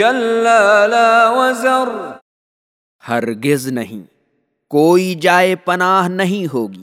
لا وزر۔ ہرگز نہیں کوئی جائے پناہ نہیں ہوگی۔